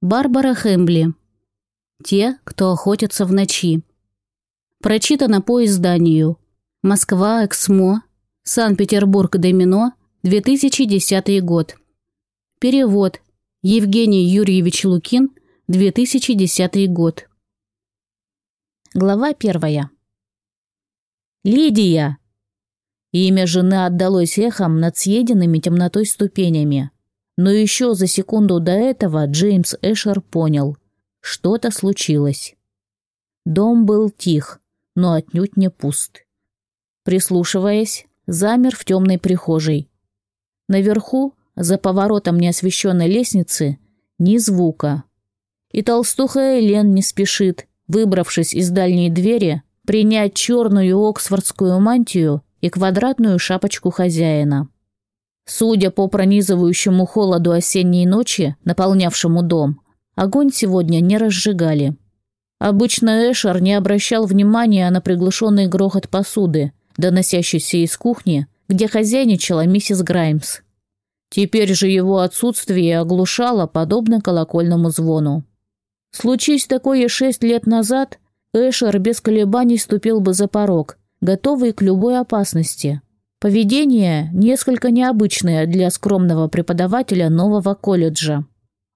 Барбара Хэмбли. Те, кто охотятся в ночи. Прочитано по изданию. Москва, Эксмо, Санкт-Петербург, Домино, 2010 год. Перевод. Евгений Юрьевич Лукин, 2010 год. Глава первая. Лидия! Имя жены отдалось эхом над съеденными темнотой ступенями. Но еще за секунду до этого Джеймс Эшер понял – что-то случилось. Дом был тих, но отнюдь не пуст. Прислушиваясь, замер в темной прихожей. Наверху, за поворотом неосвещенной лестницы, ни звука. И толстуха Элен не спешит, выбравшись из дальней двери, принять черную оксфордскую мантию и квадратную шапочку хозяина. Судя по пронизывающему холоду осенней ночи, наполнявшему дом, огонь сегодня не разжигали. Обычно Эшер не обращал внимания на приглушенный грохот посуды, доносящийся из кухни, где хозяйничала миссис Граймс. Теперь же его отсутствие оглушало, подобно колокольному звону. Случись такое шесть лет назад, Эшер без колебаний ступил бы за порог, готовый к любой опасности – Поведение несколько необычное для скромного преподавателя нового колледжа.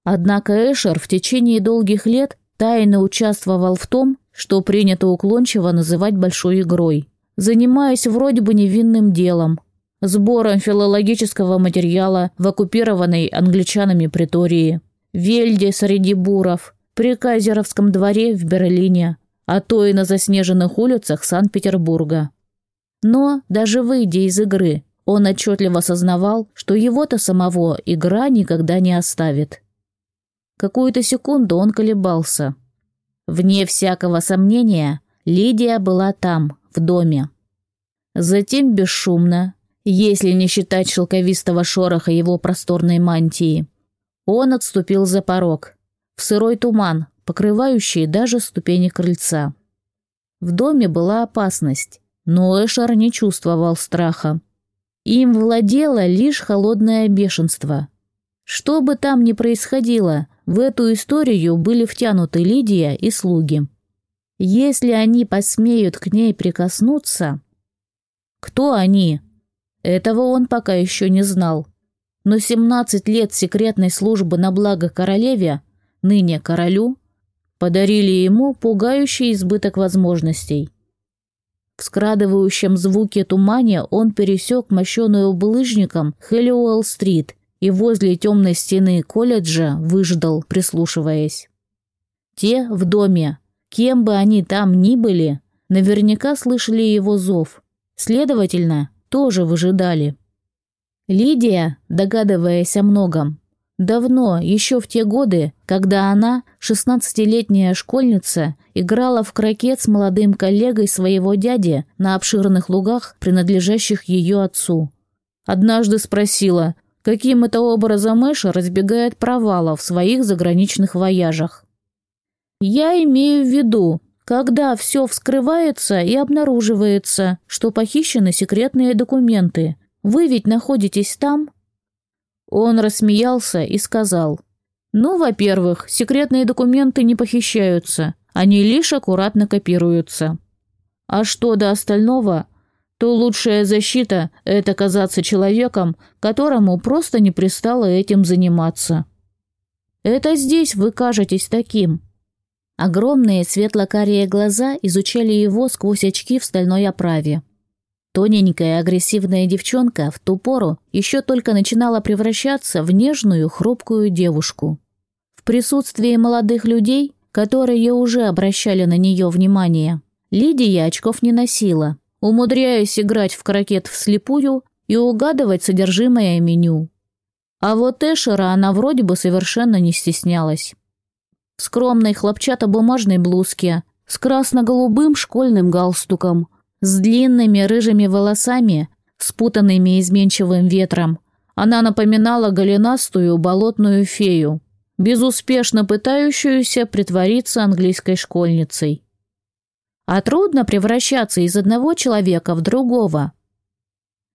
Однако Эшер в течение долгих лет тайно участвовал в том, что принято уклончиво называть большой игрой, занимаясь вроде бы невинным делом, сбором филологического материала в оккупированной англичанами притории, Вельде среди буров, при Кайзеровском дворе в Берлине, а то и на заснеженных улицах Санкт-Петербурга. Но, даже выйдя из игры, он отчетливо осознавал, что его-то самого игра никогда не оставит. Какую-то секунду он колебался. Вне всякого сомнения, Лидия была там, в доме. Затем бесшумно, если не считать шелковистого шороха его просторной мантии, он отступил за порог, в сырой туман, покрывающий даже ступени крыльца. В доме была опасность, но Эшер не чувствовал страха. Им владело лишь холодное бешенство. Что бы там ни происходило, в эту историю были втянуты Лидия и слуги. Если они посмеют к ней прикоснуться... Кто они? Этого он пока еще не знал. Но 17 лет секретной службы на благо королеве, ныне королю, подарили ему пугающий избыток возможностей. В скрадывающем звуке тумане он пересек мощеную булыжником Хэллиуэлл-стрит и возле темной стены колледжа выждал, прислушиваясь. Те в доме, кем бы они там ни были, наверняка слышали его зов. Следовательно, тоже выжидали. Лидия, догадываясь о многом, Давно, еще в те годы, когда она, шестнадцатилетняя школьница, играла в крокет с молодым коллегой своего дяди на обширных лугах, принадлежащих ее отцу. Однажды спросила, каким это образом Эша разбегает провала в своих заграничных вояжах. «Я имею в виду, когда все вскрывается и обнаруживается, что похищены секретные документы. Вы ведь находитесь там?» Он рассмеялся и сказал, «Ну, во-первых, секретные документы не похищаются, они лишь аккуратно копируются. А что до остального, то лучшая защита – это казаться человеком, которому просто не пристало этим заниматься. Это здесь вы кажетесь таким». Огромные светло-карие глаза изучали его сквозь очки в стальной оправе. Тоненькая агрессивная девчонка в ту пору еще только начинала превращаться в нежную хрупкую девушку. В присутствии молодых людей, которые уже обращали на нее внимание, Лидия очков не носила, умудряясь играть в крокет вслепую и угадывать содержимое меню. А вот Эшера она вроде бы совершенно не стеснялась. В скромной хлопчатобумажной блузке, с красно-голубым школьным галстуком, с длинными рыжими волосами, спутанными изменчивым ветром, она напоминала голенастую болотную фею, безуспешно пытающуюся притвориться английской школьницей. А трудно превращаться из одного человека в другого.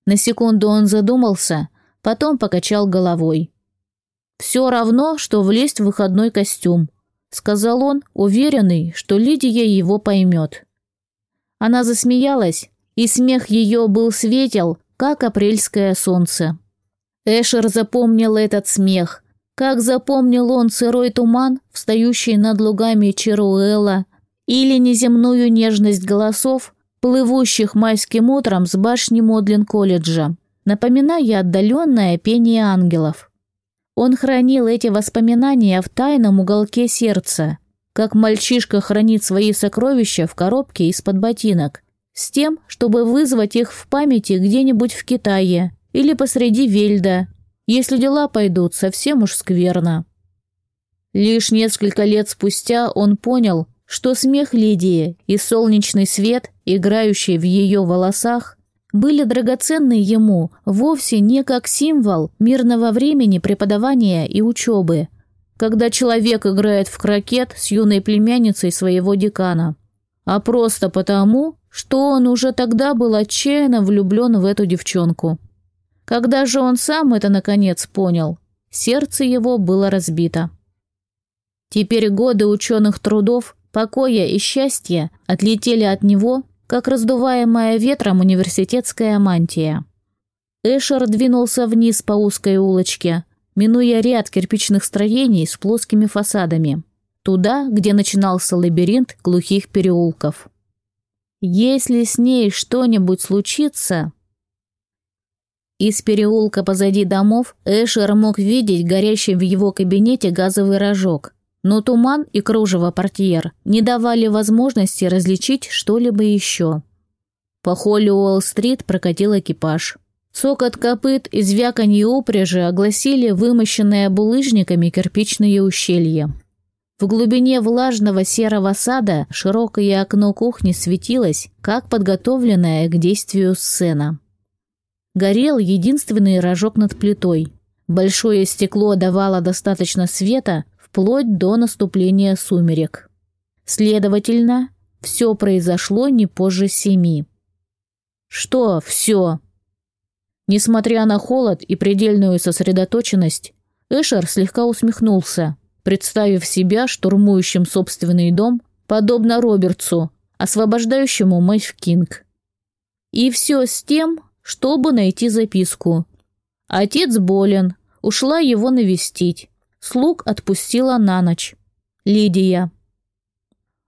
На секунду он задумался, потом покачал головой. Все равно, что влезть в выходной костюм», — сказал он, уверенный, что Лидия его поймет. Она засмеялась, и смех ее был светел, как апрельское солнце. Эшер запомнил этот смех, как запомнил он сырой туман, встающий над лугами Черуэла, или неземную нежность голосов, плывущих майским утром с башни Модлин-колледжа, напоминая отдаленное пение ангелов. Он хранил эти воспоминания в тайном уголке сердца, как мальчишка хранит свои сокровища в коробке из-под ботинок, с тем, чтобы вызвать их в памяти где-нибудь в Китае или посреди Вельда, если дела пойдут совсем уж скверно. Лишь несколько лет спустя он понял, что смех Лидии и солнечный свет, играющий в ее волосах, были драгоценны ему вовсе не как символ мирного времени преподавания и учебы, когда человек играет в крокет с юной племянницей своего декана, а просто потому, что он уже тогда был отчаянно влюблен в эту девчонку. Когда же он сам это наконец понял, сердце его было разбито. Теперь годы ученых трудов покоя и счастья отлетели от него, как раздуваемая ветром университетская мантия. Эшер двинулся вниз по узкой улочке, минуя ряд кирпичных строений с плоскими фасадами, туда, где начинался лабиринт глухих переулков. Если с ней что-нибудь случится... Из переулка позади домов Эшер мог видеть горящий в его кабинете газовый рожок, но туман и кружево портьер не давали возможности различить что-либо еще. По холле Уолл-стрит прокатил экипаж. Цокот копыт и звяканье упряжи огласили вымощенные булыжниками кирпичные ущелья. В глубине влажного серого сада широкое окно кухни светилось, как подготовленная к действию сцена. Горел единственный рожок над плитой. Большое стекло давало достаточно света, вплоть до наступления сумерек. Следовательно, все произошло не позже семи. Что все? Несмотря на холод и предельную сосредоточенность, Эшер слегка усмехнулся, представив себя штурмующим собственный дом, подобно Робертсу, освобождающему Мэйв Кинг. И все с тем, чтобы найти записку. Отец болен, ушла его навестить. Слуг отпустила на ночь. Лидия.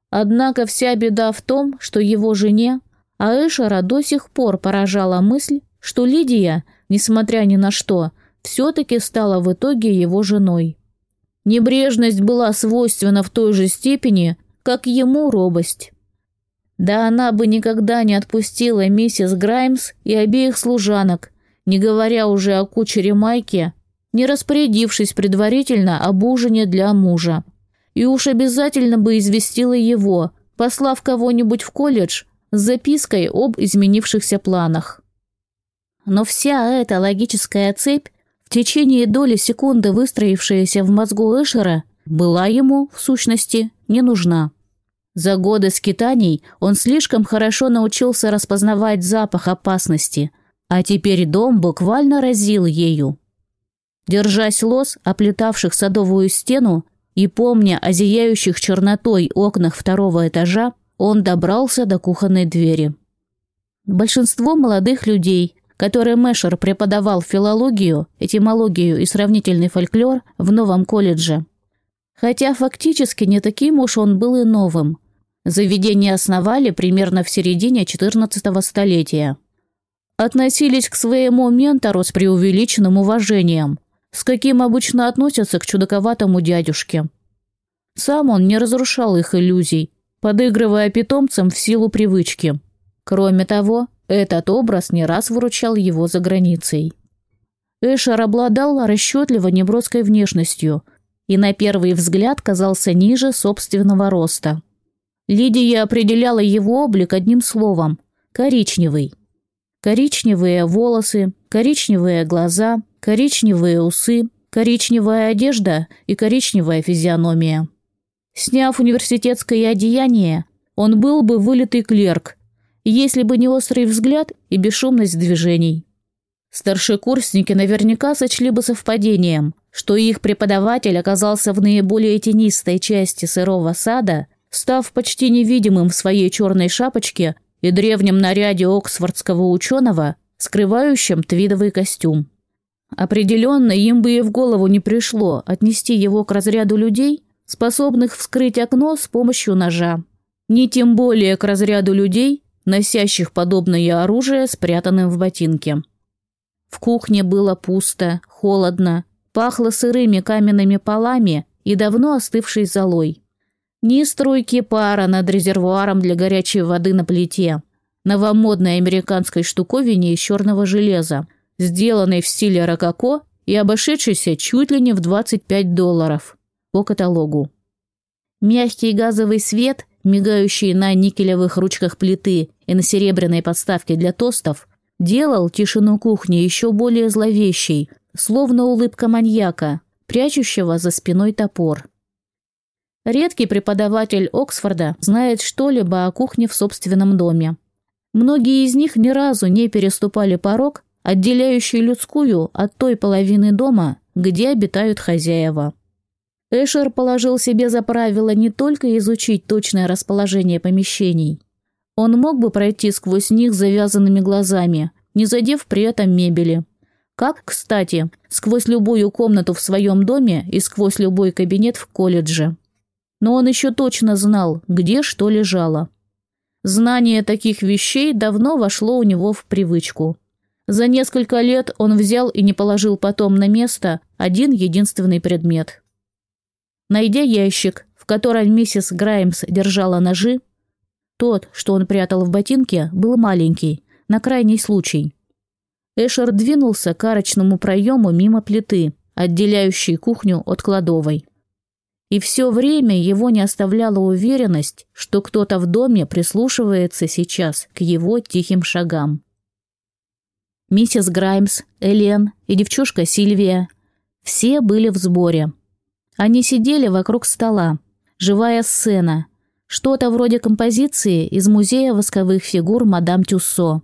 Однако вся беда в том, что его жене, а Эшера до сих пор поражала мысль, что Лидия, несмотря ни на что, все-таки стала в итоге его женой. Небрежность была свойственна в той же степени, как ему робость. Да она бы никогда не отпустила миссис Граймс и обеих служанок, не говоря уже о кучере Майке, не распорядившись предварительно об ужине для мужа. И уж обязательно бы известила его, послав кого-нибудь в колледж с запиской об изменившихся планах. Но вся эта логическая цепь, в течение доли секунды выстроившаяся в мозгу Эшера, была ему, в сущности, не нужна. За годы скитаний он слишком хорошо научился распознавать запах опасности, а теперь дом буквально разил ею. Держась лос, оплетавших садовую стену, и помня о зияющих чернотой окнах второго этажа, он добрался до кухонной двери. Большинство молодых людей, которые Мэшер преподавал филологию, этимологию и сравнительный фольклор в новом колледже. Хотя фактически не таким уж он был и новым. Заведение основали примерно в середине XIV столетия. Относились к своему ментору с преувеличенным уважением – с каким обычно относятся к чудаковатому дядюшке. Сам он не разрушал их иллюзий, подыгрывая питомцам в силу привычки. Кроме того, этот образ не раз выручал его за границей. Эшер обладал расчетливо неброской внешностью и на первый взгляд казался ниже собственного роста. Лидия определяла его облик одним словом – коричневый. Коричневые волосы, коричневые глаза, коричневые усы, коричневая одежда и коричневая физиономия. Сняв университетское одеяние, он был бы вылитый клерк, если бы не острый взгляд и бесшумность движений. Старшекурсники наверняка сочли бы совпадением, что их преподаватель оказался в наиболее тенистой части сырого сада, став почти невидимым в своей черной шапочке и древнем наряде оксфордского ученого, скрывающем твидовый костюм. Определенно, им бы и в голову не пришло отнести его к разряду людей, способных вскрыть окно с помощью ножа. Ни тем более к разряду людей, носящих подобное оружие, спрятанным в ботинке. В кухне было пусто, холодно, пахло сырыми каменными полами и давно остывшей золой. Ни струйки пара над резервуаром для горячей воды на плите, новомодной американской штуковине из черного железа, сделанной в стиле рококо и обошедшейся чуть ли не в 25 долларов по каталогу. Мягкий газовый свет, мигающий на никелевых ручках плиты и на серебряной подставке для тостов, делал тишину кухни еще более зловещей, словно улыбка маньяка, прячущего за спиной топор. Редкий преподаватель Оксфорда знает что-либо о кухне в собственном доме. Многие из них ни разу не переступали порог, отделяющий людскую от той половины дома, где обитают хозяева. Эшер положил себе за правило не только изучить точное расположение помещений. Он мог бы пройти сквозь них завязанными глазами, не задев при этом мебели. Как, кстати, сквозь любую комнату в своем доме и сквозь любой кабинет в колледже. Но он еще точно знал, где что лежало. Знание таких вещей давно вошло у него в привычку. За несколько лет он взял и не положил потом на место один единственный предмет. Найдя ящик, в котором миссис Граймс держала ножи, тот, что он прятал в ботинке, был маленький, на крайний случай. Эшер двинулся к арочному проему мимо плиты, отделяющей кухню от кладовой. И все время его не оставляла уверенность, что кто-то в доме прислушивается сейчас к его тихим шагам. Миссис Граймс, Элен и девчушка Сильвия – все были в сборе – они сидели вокруг стола. Живая сцена. Что-то вроде композиции из музея восковых фигур мадам Тюссо.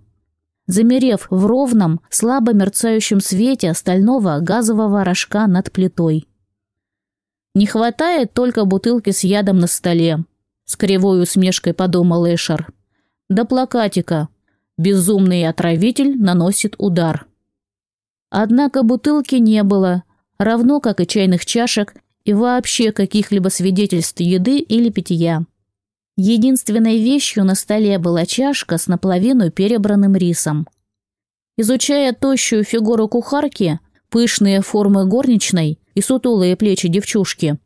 Замерев в ровном, слабо мерцающем свете стального газового рожка над плитой. «Не хватает только бутылки с ядом на столе», — с кривой усмешкой подумал Эшер. «Да плакатика. Безумный отравитель наносит удар». Однако бутылки не было, равно как и чайных чашек и вообще каких-либо свидетельств еды или питья. Единственной вещью на столе была чашка с наполовину перебранным рисом. Изучая тощую фигуру кухарки, пышные формы горничной и сутулые плечи девчушки,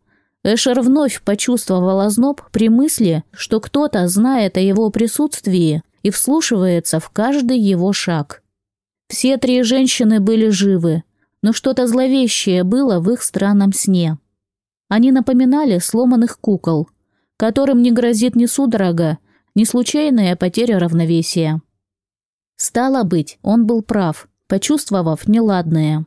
Эшер вновь почувствовал озноб при мысли, что кто-то знает о его присутствии и вслушивается в каждый его шаг. Все три женщины были живы, но что-то зловещее было в их странном сне. Они напоминали сломанных кукол, которым не грозит ни судорога, ни случайная потеря равновесия. Стало быть, он был прав, почувствовав неладное.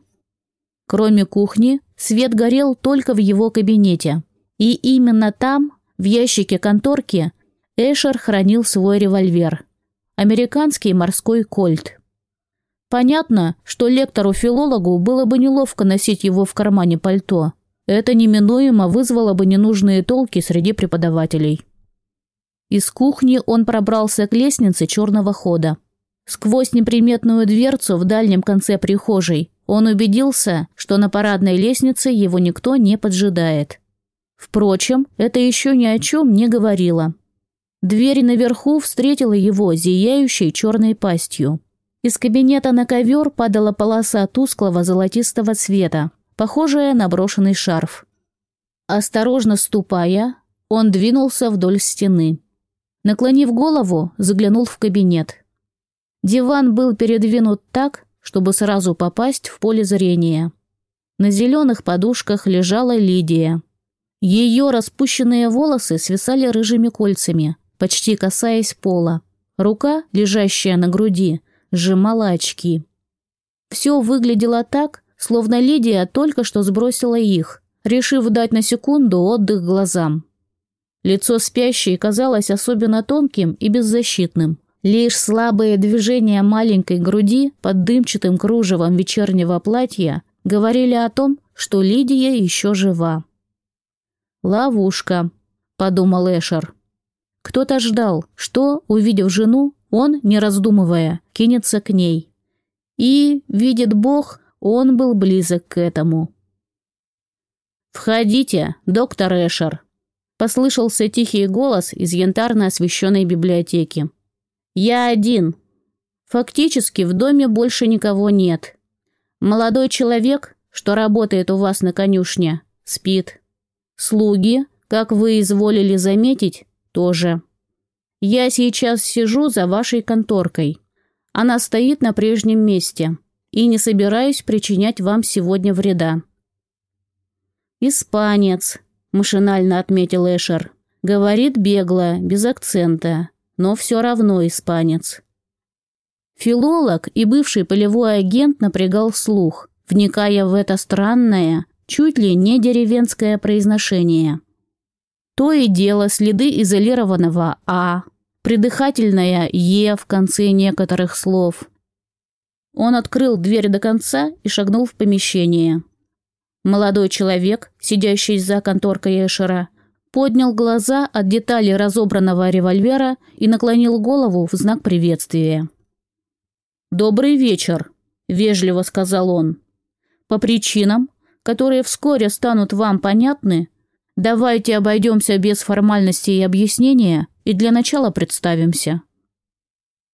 Кроме кухни, свет горел только в его кабинете. И именно там, в ящике конторки, Эшер хранил свой револьвер. Американский морской кольт. Понятно, что лектору-филологу было бы неловко носить его в кармане пальто – это неминуемо вызвало бы ненужные толки среди преподавателей. Из кухни он пробрался к лестнице черного хода. Сквозь неприметную дверцу в дальнем конце прихожей он убедился, что на парадной лестнице его никто не поджидает. Впрочем, это еще ни о чем не говорило. Дверь наверху встретила его зияющей черной пастью. Из кабинета на ковер падала полоса тусклого золотистого цвета, похожая на брошенный шарф. Осторожно ступая, он двинулся вдоль стены. Наклонив голову, заглянул в кабинет. Диван был передвинут так, чтобы сразу попасть в поле зрения. На зеленых подушках лежала Лидия. Ее распущенные волосы свисали рыжими кольцами, почти касаясь пола. Рука, лежащая на груди, сжимала очки. Все выглядело так, словно Лидия только что сбросила их, решив дать на секунду отдых глазам. Лицо спящей казалось особенно тонким и беззащитным, Лишь слабые движения маленькой груди под дымчатым кружевом вечернего платья говорили о том, что Лидия еще жива. «Ловушка», — подумал Эшер. Кто-то ждал, что, увидев жену, он, не раздумывая, кинется к ней. И, видит Бог, он был близок к этому. «Входите, доктор Эшер», — послышался тихий голос из янтарно освещенной библиотеки. «Я один. Фактически в доме больше никого нет. Молодой человек, что работает у вас на конюшне, спит. Слуги, как вы изволили заметить, тоже. Я сейчас сижу за вашей конторкой. Она стоит на прежнем месте и не собираюсь причинять вам сегодня вреда. «Испанец», – машинально отметил Эшер. «Говорит бегло, без акцента, но все равно испанец». Филолог и бывший полевой агент напрягал слух, вникая в это странное, чуть ли не деревенское произношение. То и дело следы изолированного «а», придыхательное «е» в конце некоторых слов. Он открыл дверь до конца и шагнул в помещение. Молодой человек, сидящий за конторкой Эшера, поднял глаза от детали разобранного револьвера и наклонил голову в знак приветствия. «Добрый вечер», – вежливо сказал он. «По причинам, которые вскоре станут вам понятны, давайте обойдемся без формальностей и объяснения и для начала представимся».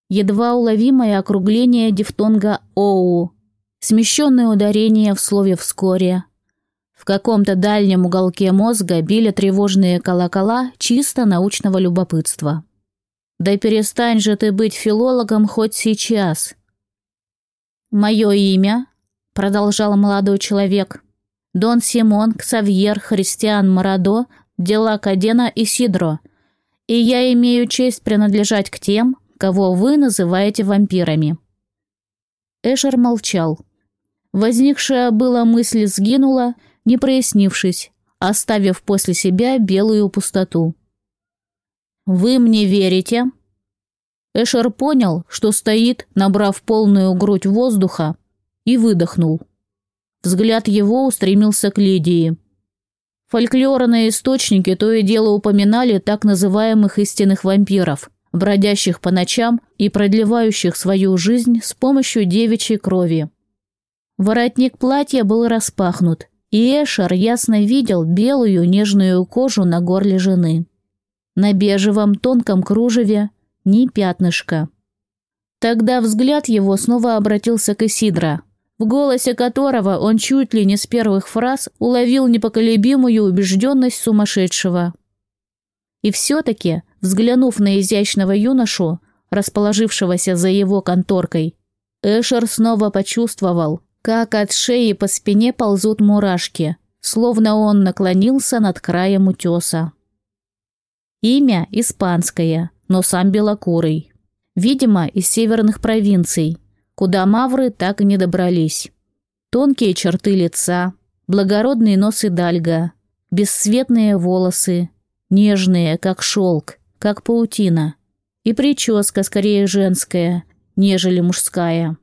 Едва уловимое округление дифтонга «оу», смещенное ударение в слове «вскоре», в каком-то дальнем уголке мозга били тревожные колокола чисто научного любопытства. «Да перестань же ты быть филологом хоть сейчас!» «Мое имя», — продолжал молодой человек, «Дон Симон Ксавьер Христиан Марадо Дела Кадена и Сидро, и я имею честь принадлежать к тем, кого вы называете вампирами». Эшер молчал. Возникшая была мысль сгинула, не прояснившись, оставив после себя белую пустоту. «Вы мне верите?» Эшер понял, что стоит, набрав полную грудь воздуха, и выдохнул. Взгляд его устремился к Лидии. Фольклорные источники то и дело упоминали так называемых истинных вампиров, бродящих по ночам и продлевающих свою жизнь с помощью девичьей крови. Воротник платья был распахнут, и Эшер ясно видел белую нежную кожу на горле жены. На бежевом тонком кружеве ни пятнышка. Тогда взгляд его снова обратился к Исидро, в голосе которого он чуть ли не с первых фраз уловил непоколебимую убежденность сумасшедшего. И все-таки, взглянув на изящного юношу, расположившегося за его конторкой, Эшер снова почувствовал, как от шеи по спине ползут мурашки, словно он наклонился над краем утеса. Имя испанское, но сам белокурый. Видимо, из северных провинций, куда мавры так и не добрались. Тонкие черты лица, благородный нос и дальга, бесцветные волосы, нежные, как шелк, как паутина, и прическа скорее женская, нежели мужская.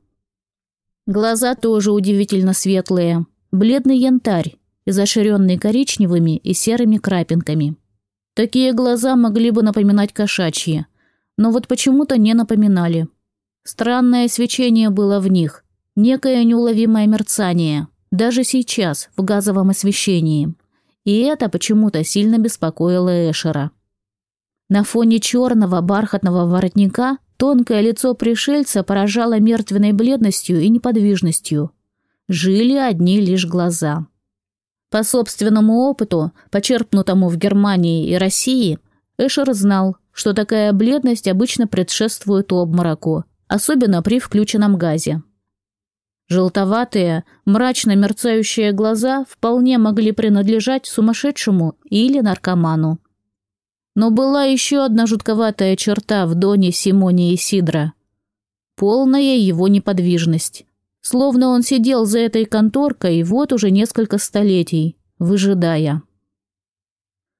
Глаза тоже удивительно светлые, бледный янтарь, изощренный коричневыми и серыми крапинками. Такие глаза могли бы напоминать кошачьи, но вот почему-то не напоминали. Странное свечение было в них, некое неуловимое мерцание, даже сейчас, в газовом освещении. И это почему-то сильно беспокоило Эшера. На фоне черного бархатного воротника Тонкое лицо пришельца поражало мертвенной бледностью и неподвижностью. Жили одни лишь глаза. По собственному опыту, почерпнутому в Германии и России, Эшер знал, что такая бледность обычно предшествует обмороку, особенно при включенном газе. Желтоватые, мрачно мерцающие глаза вполне могли принадлежать сумасшедшему или наркоману. Но была еще одна жутковатая черта в Доне Симоне и Сидра. Полная его неподвижность. Словно он сидел за этой конторкой вот уже несколько столетий, выжидая.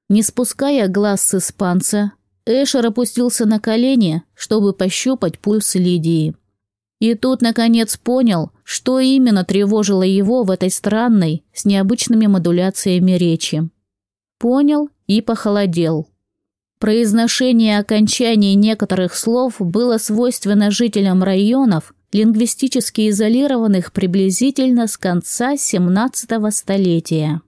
Не спуская глаз с испанца, Эшер опустился на колени, чтобы пощупать пульс Лидии. И тут, наконец, понял, что именно тревожило его в этой странной, с необычными модуляциями речи. Понял и похолодел. Произношение окончаний некоторых слов было свойственно жителям районов, лингвистически изолированных приблизительно с конца 17 столетия.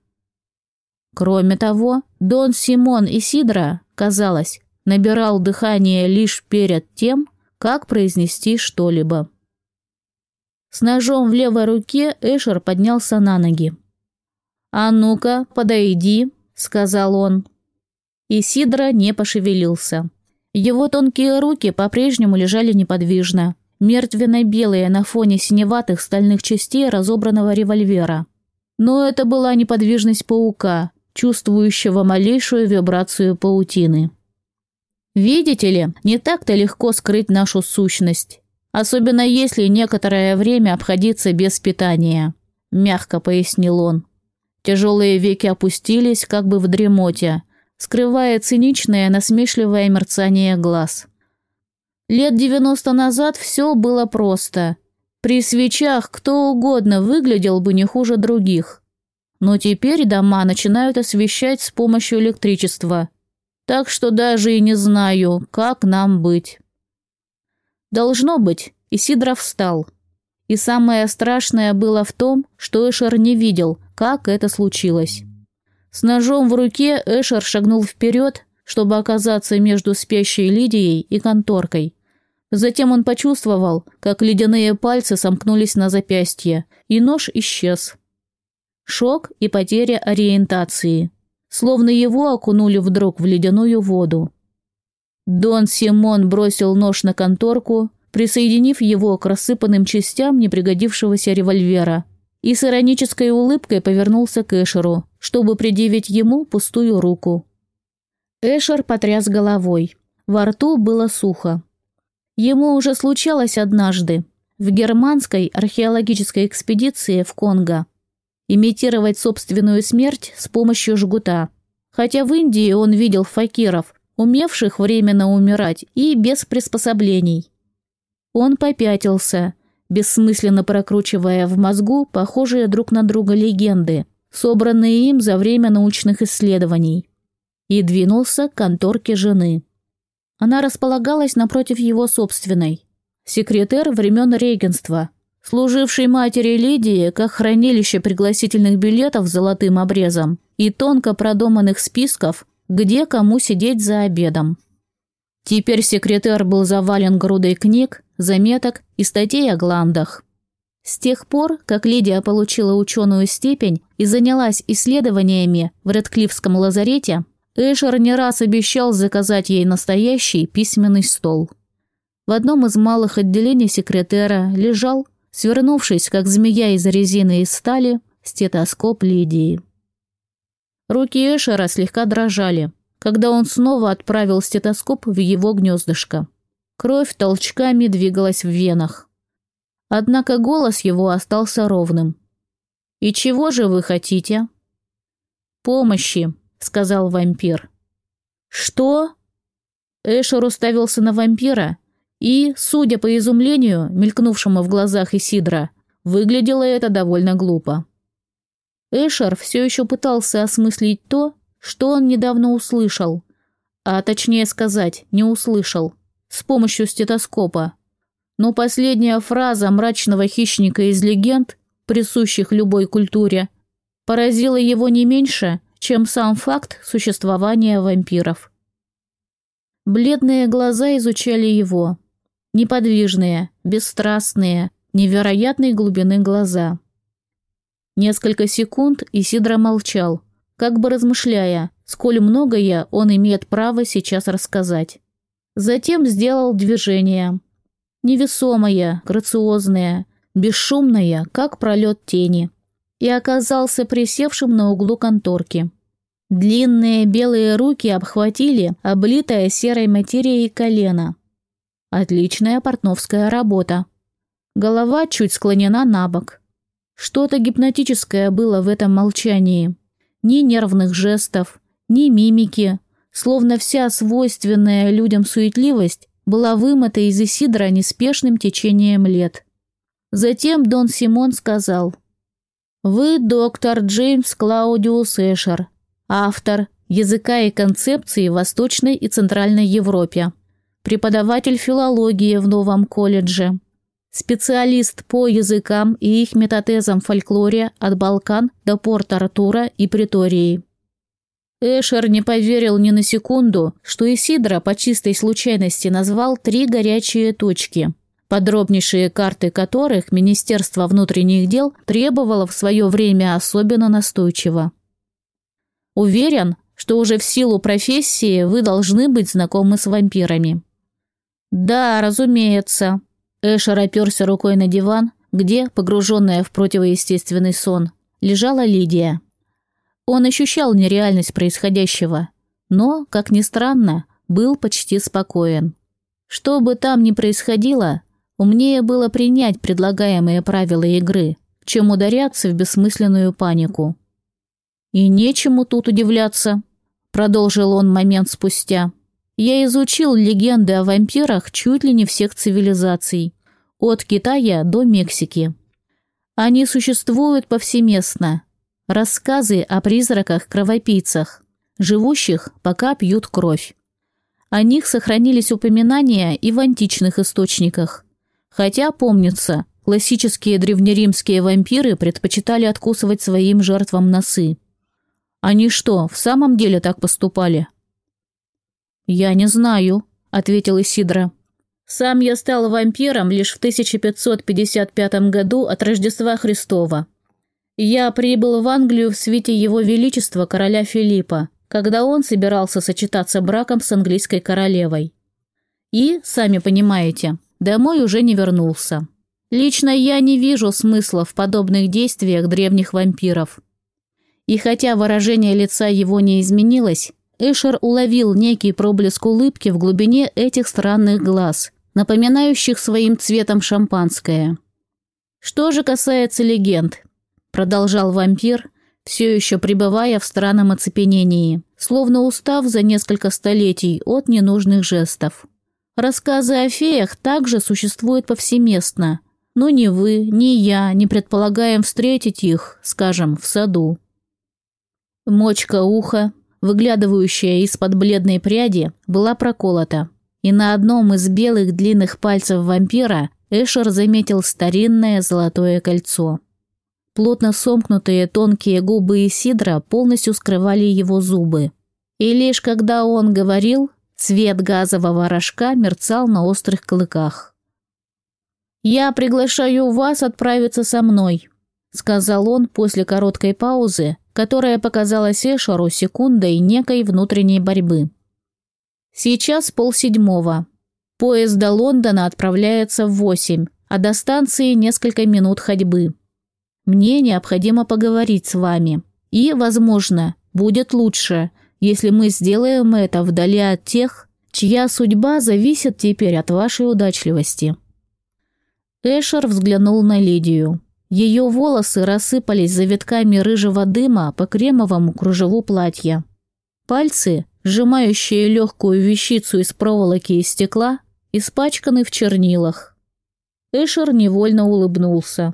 Кроме того, Дон Симон Исидра, казалось, набирал дыхание лишь перед тем, как произнести что-либо. С ножом в левой руке Эшер поднялся на ноги. «А ну-ка, подойди», — сказал он. Исидра не пошевелился. Его тонкие руки по-прежнему лежали неподвижно, мертвенно-белые на фоне синеватых стальных частей разобранного револьвера. Но это была неподвижность паука, чувствующего малейшую вибрацию паутины. Видите ли, не так-то легко скрыть нашу сущность. Особенно если некоторое время обходиться без питания», – мягко пояснил он. Тяжелые веки опустились, как бы в дремоте, скрывая циничное насмешливое мерцание глаз. Лет девяносто назад все было просто. При свечах кто угодно выглядел бы не хуже других. Но теперь дома начинают освещать с помощью электричества. Так что даже и не знаю, как нам быть. Должно быть, Исидоров встал. И самое страшное было в том, что Эшер не видел, как это случилось. С ножом в руке Эшер шагнул вперед, чтобы оказаться между спящей Лидией и конторкой. Затем он почувствовал, как ледяные пальцы сомкнулись на запястье, и нож исчез. Шок и потеря ориентации. Словно его окунули вдруг в ледяную воду. Дон Симон бросил нож на конторку, присоединив его к рассыпанным частям непригодившегося револьвера, и с иронической улыбкой повернулся к Эшеру, чтобы предъявить ему пустую руку. Эшер потряс головой. Во рту было сухо. Ему уже случалось однажды, в германской археологической экспедиции в Конго, имитировать собственную смерть с помощью жгута. Хотя в Индии он видел факиров, умевших временно умирать и без приспособлений. Он попятился, бессмысленно прокручивая в мозгу похожие друг на друга легенды, собранные им за время научных исследований, и двинулся к конторке жены. Она располагалась напротив его собственной. Секретарь времен регенства, служивший матери Лидии как хранилище пригласительных билетов с золотым обрезом и тонко продуманных списков где кому сидеть за обедом. Теперь секретарь был завален грудой книг, заметок и статей о гландах. С тех пор, как Лидия получила ученую степень и занялась исследованиями в Редклифском лазарете, Эшер не раз обещал заказать ей настоящий письменный стол. В одном из малых отделений секретера лежал, свернувшись, как змея из резины и стали, стетоскоп Лидии. Руки Эшера слегка дрожали, когда он снова отправил стетоскоп в его гнездышко. Кровь толчками двигалась в венах. Однако голос его остался ровным. «И чего же вы хотите?» «Помощи», — сказал вампир. «Что?» Эшер уставился на вампира, и, судя по изумлению, мелькнувшему в глазах Исидра, выглядело это довольно глупо. Эшер все еще пытался осмыслить то, что он недавно услышал, а точнее сказать, не услышал, с помощью стетоскопа. Но последняя фраза мрачного хищника из легенд, присущих любой культуре, поразила его не меньше, чем сам факт существования вампиров. Бледные глаза изучали его. Неподвижные, бесстрастные, невероятной глубины глаза. Несколько секунд Исидро молчал, как бы размышляя, сколь многое он имеет право сейчас рассказать. Затем сделал движение. Невесомое, грациозное, бесшумное, как пролет тени. И оказался присевшим на углу конторки. Длинные белые руки обхватили облитое серой материей колено. Отличная портновская работа. Голова чуть склонена на бок. Что-то гипнотическое было в этом молчании. Ни нервных жестов, ни мимики, словно вся свойственная людям суетливость была вымыта из Исидра неспешным течением лет. Затем Дон Симон сказал, «Вы доктор Джеймс Клаудиус Эшер, автор языка и концепции в Восточной и Центральной Европе, преподаватель филологии в новом колледже, специалист по языкам и их метатезам фольклоре от Балкан до Порт-Артура и Притории. Эшер не поверил ни на секунду, что Исидра по чистой случайности назвал три горячие точки, подробнейшие карты которых Министерство внутренних дел требовало в свое время особенно настойчиво. Уверен, что уже в силу профессии вы должны быть знакомы с вампирами. Да, разумеется. Эшер оперся рукой на диван, где, погруженная в противоестественный сон, лежала Лидия. Он ощущал нереальность происходящего, но, как ни странно, был почти спокоен. Что бы там ни происходило, умнее было принять предлагаемые правила игры, чем ударяться в бессмысленную панику. «И нечему тут удивляться», – продолжил он момент спустя. «Я изучил легенды о вампирах чуть ли не всех цивилизаций, от Китая до Мексики. Они существуют повсеместно, Рассказы о призраках-кровопийцах, живущих, пока пьют кровь. О них сохранились упоминания и в античных источниках. Хотя, помнится, классические древнеримские вампиры предпочитали откусывать своим жертвам носы. Они что, в самом деле так поступали? «Я не знаю», — ответил Исидра. «Сам я стал вампиром лишь в 1555 году от Рождества Христова. Я прибыл в Англию в свете Его Величества короля Филиппа, когда он собирался сочетаться браком с английской королевой. И, сами понимаете, домой уже не вернулся. Лично я не вижу смысла в подобных действиях древних вампиров. И хотя выражение лица его не изменилось, Эшер уловил некий проблеск улыбки в глубине этих странных глаз, напоминающих своим цветом шампанское. Что же касается легенд, продолжал вампир, все еще пребывая в странном оцепенении, словно устав за несколько столетий от ненужных жестов. Рассказы о феях также существуют повсеместно, но ни вы, ни я не предполагаем встретить их, скажем, в саду. Мочка уха, выглядывающая из-под бледной пряди, была проколота, и на одном из белых длинных пальцев вампира Эшер заметил старинное золотое кольцо. Плотно сомкнутые тонкие губы Исидра полностью скрывали его зубы. И лишь когда он говорил, цвет газового рожка мерцал на острых клыках. «Я приглашаю вас отправиться со мной», — сказал он после короткой паузы, которая показалась Эшеру секундой некой внутренней борьбы. «Сейчас полседьмого. Поезд до Лондона отправляется в восемь, а до станции несколько минут ходьбы. Мне необходимо поговорить с вами. И, возможно, будет лучше, если мы сделаем это вдали от тех, чья судьба зависит теперь от вашей удачливости». Эшер взглянул на Лидию. Ее волосы рассыпались завитками рыжего дыма по кремовому кружеву платья. Пальцы, сжимающие легкую вещицу из проволоки и стекла, испачканы в чернилах. Эшер невольно улыбнулся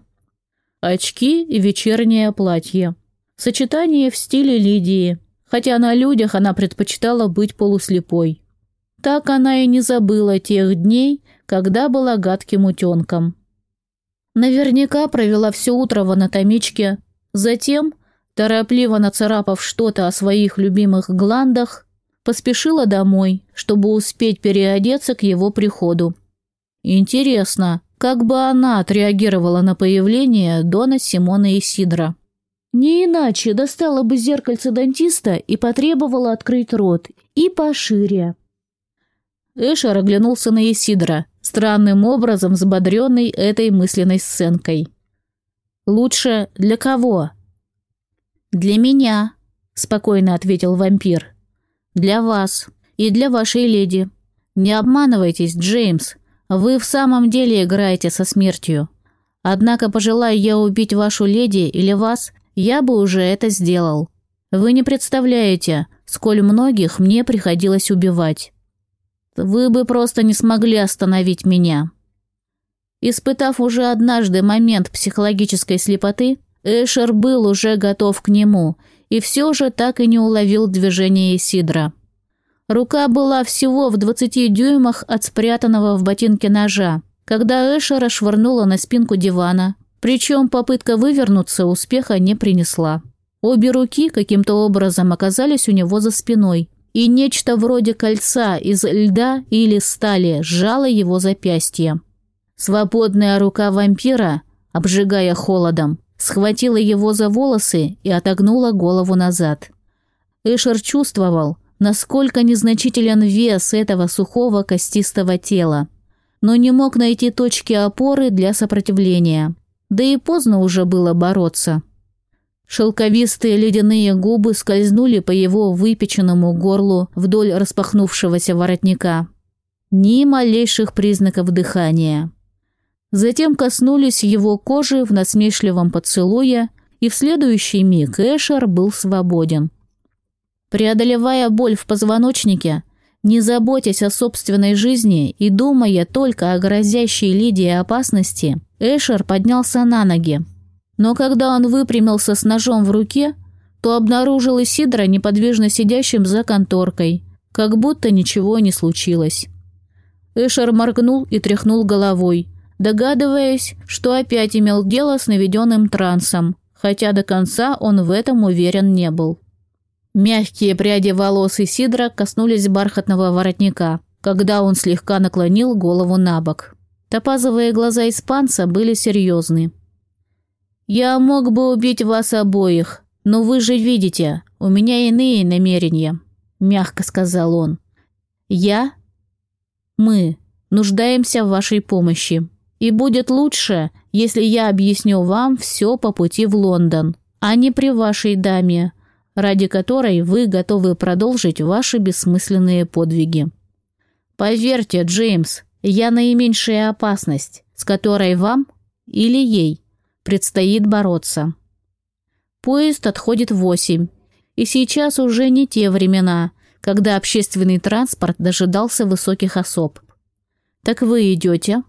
очки и вечернее платье. Сочетание в стиле Лидии, хотя на людях она предпочитала быть полуслепой. Так она и не забыла тех дней, когда была гадким утенком. Наверняка провела все утро в анатомичке, затем, торопливо нацарапав что-то о своих любимых гландах, поспешила домой, чтобы успеть переодеться к его приходу. Интересно, как бы она отреагировала на появление Дона Симона Исидра? Не иначе достала бы зеркальце дантиста и потребовала открыть рот, и пошире. Эшер оглянулся на Исидра, странным образом взбодренный этой мысленной сценкой. «Лучше для кого?» «Для меня», — спокойно ответил вампир. «Для вас и для вашей леди. Не обманывайтесь, Джеймс. Вы в самом деле играете со смертью. Однако, пожелая я убить вашу леди или вас, я бы уже это сделал. Вы не представляете, сколь многих мне приходилось убивать. Вы бы просто не смогли остановить меня. Испытав уже однажды момент психологической слепоты, Эшер был уже готов к нему и все же так и не уловил движение Исидра. Рука была всего в двадцати дюймах от спрятанного в ботинке ножа, когда Эшера швырнула на спинку дивана, причем попытка вывернуться успеха не принесла. Обе руки каким-то образом оказались у него за спиной, и нечто вроде кольца из льда или стали сжало его запястье. Свободная рука вампира, обжигая холодом, схватила его за волосы и отогнула голову назад. Эшер чувствовал, насколько незначителен вес этого сухого костистого тела, но не мог найти точки опоры для сопротивления. Да и поздно уже было бороться. Шелковистые ледяные губы скользнули по его выпеченному горлу вдоль распахнувшегося воротника. Ни малейших признаков дыхания. Затем коснулись его кожи в насмешливом поцелуе, и в следующий миг Эшер был свободен. Преодолевая боль в позвоночнике, не заботясь о собственной жизни и думая только о грозящей Лидии опасности, Эшер поднялся на ноги. Но когда он выпрямился с ножом в руке, то обнаружил Исидра неподвижно сидящим за конторкой, как будто ничего не случилось. Эшер моргнул и тряхнул головой, догадываясь, что опять имел дело с наведенным трансом, хотя до конца он в этом уверен не был. Мягкие пряди волос Исидра коснулись бархатного воротника, когда он слегка наклонил голову на бок. Топазовые глаза испанца были серьезны. «Я мог бы убить вас обоих, но вы же видите, у меня иные намерения», – мягко сказал он. «Я? Мы нуждаемся в вашей помощи, и будет лучше, если я объясню вам все по пути в Лондон, а не при вашей даме, ради которой вы готовы продолжить ваши бессмысленные подвиги. Поверьте, Джеймс, я наименьшая опасность, с которой вам или ей предстоит бороться. Поезд отходит в восемь, и сейчас уже не те времена, когда общественный транспорт дожидался высоких особ. Так вы идете?